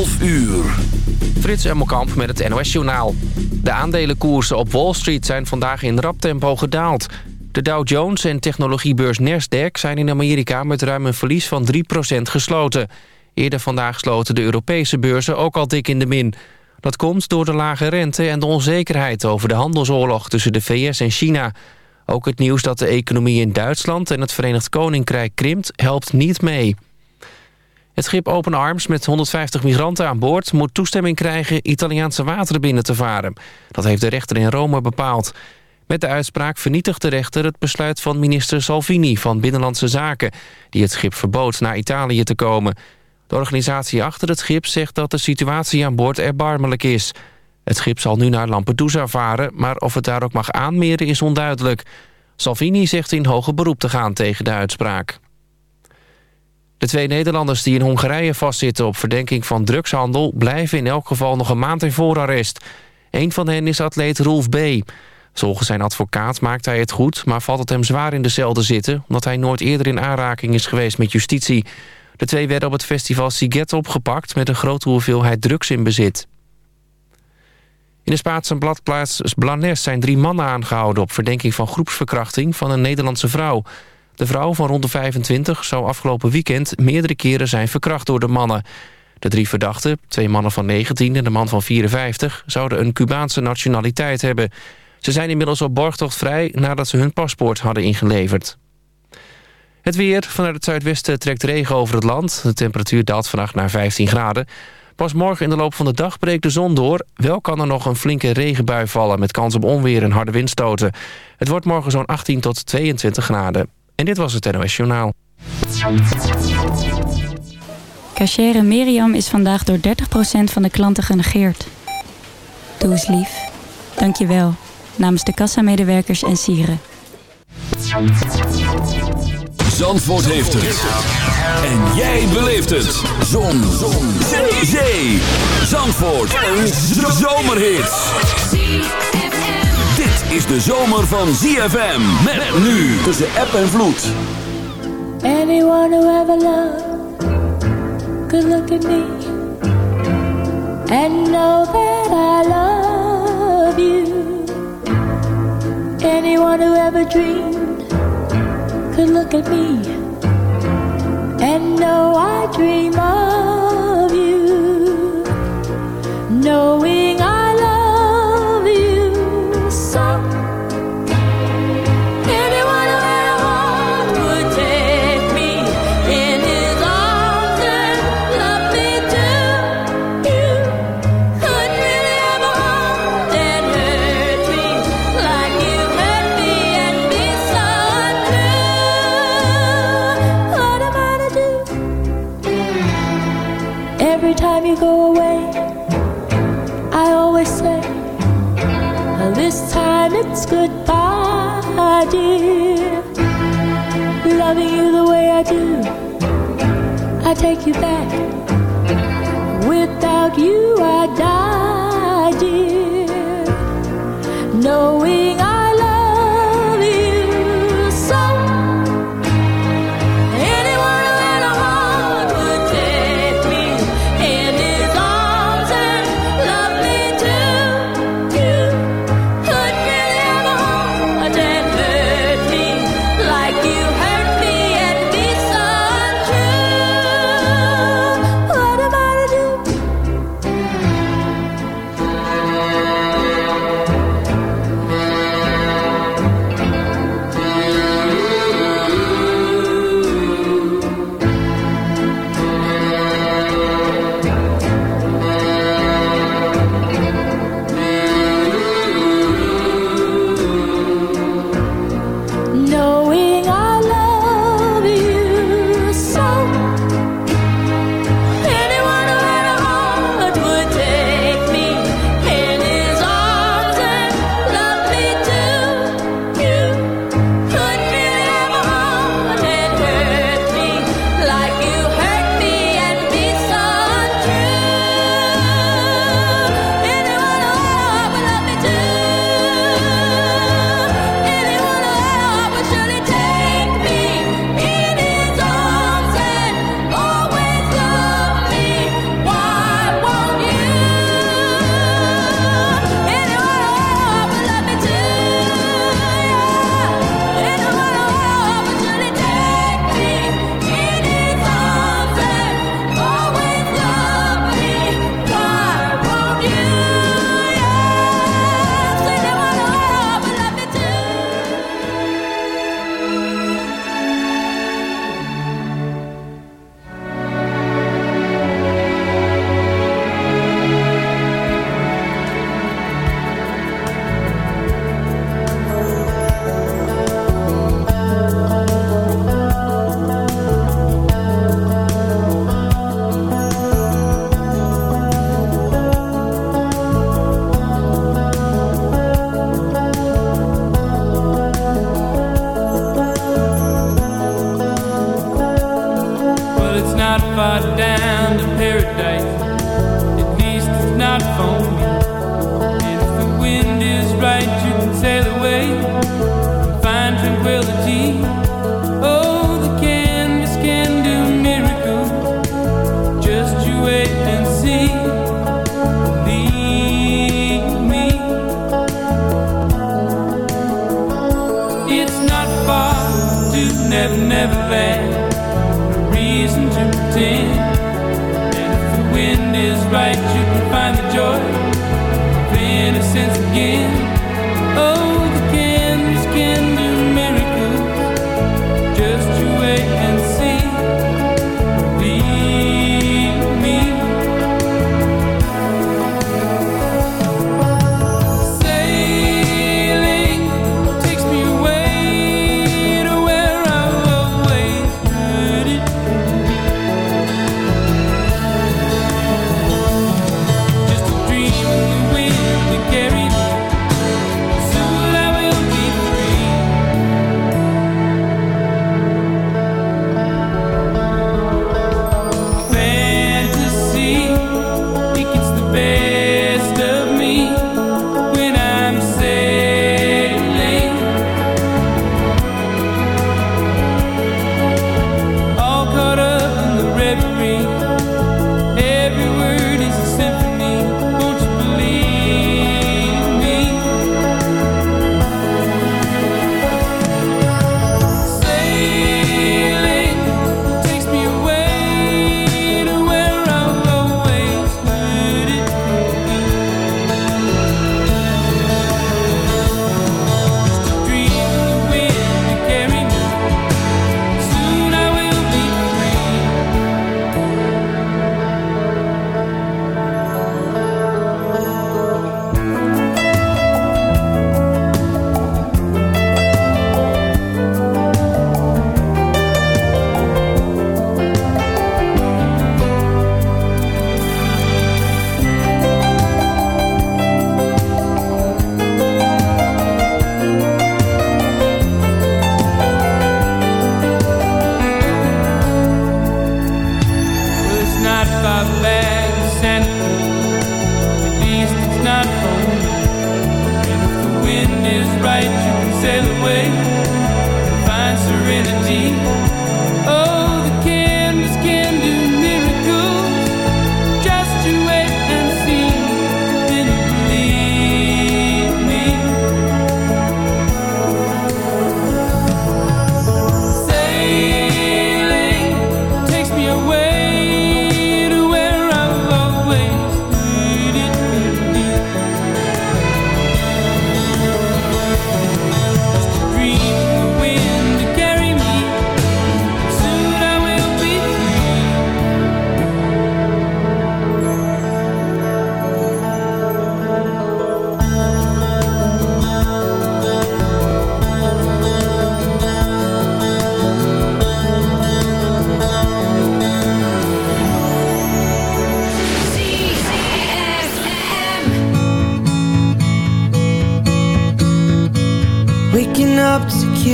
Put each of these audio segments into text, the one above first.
12 uur. Frits Emmelkamp met het NOS-journaal. De aandelenkoersen op Wall Street zijn vandaag in rap tempo gedaald. De Dow Jones en technologiebeurs Nasdaq zijn in Amerika met ruim een verlies van 3% gesloten. Eerder vandaag sloten de Europese beurzen ook al dik in de min. Dat komt door de lage rente en de onzekerheid over de handelsoorlog tussen de VS en China. Ook het nieuws dat de economie in Duitsland en het Verenigd Koninkrijk krimpt helpt niet mee. Het schip Open Arms met 150 migranten aan boord... moet toestemming krijgen Italiaanse wateren binnen te varen. Dat heeft de rechter in Rome bepaald. Met de uitspraak vernietigt de rechter het besluit van minister Salvini van Binnenlandse Zaken... die het schip verbood naar Italië te komen. De organisatie achter het schip zegt dat de situatie aan boord erbarmelijk is. Het schip zal nu naar Lampedusa varen... maar of het daar ook mag aanmeren is onduidelijk. Salvini zegt in hoger beroep te gaan tegen de uitspraak. De twee Nederlanders die in Hongarije vastzitten op verdenking van drugshandel... blijven in elk geval nog een maand in voorarrest. Een van hen is atleet Rolf B. Volgens zijn advocaat maakt hij het goed... maar valt het hem zwaar in de cel te zitten... omdat hij nooit eerder in aanraking is geweest met justitie. De twee werden op het festival Siget opgepakt... met een grote hoeveelheid drugs in bezit. In de Spaanse bladplaats Blanes zijn drie mannen aangehouden... op verdenking van groepsverkrachting van een Nederlandse vrouw... De vrouw van rond de 25 zou afgelopen weekend meerdere keren zijn verkracht door de mannen. De drie verdachten, twee mannen van 19 en de man van 54... zouden een Cubaanse nationaliteit hebben. Ze zijn inmiddels op borgtocht vrij nadat ze hun paspoort hadden ingeleverd. Het weer. Vanuit het zuidwesten trekt regen over het land. De temperatuur daalt vannacht naar 15 graden. Pas morgen in de loop van de dag breekt de zon door. Wel kan er nog een flinke regenbui vallen... met kans op onweer en harde windstoten. Het wordt morgen zo'n 18 tot 22 graden. En dit was het NOS Journaal. Cachere Miriam is vandaag door 30% van de klanten genegeerd. Doe eens lief. Dank je wel. Namens de kassamedewerkers en sieren. Zandvoort heeft het. En jij beleeft het. Zon. Zon. Zee. Zee. Zandvoort. Een zomerhit is de zomer van ZFM. Met nu tussen app en vloed. Anyone who ever loved could look at me and know that I love you. Anyone who ever dreamed could look at me and know I dream of you. I take you back. Without you, I die,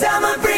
Every time I breathe,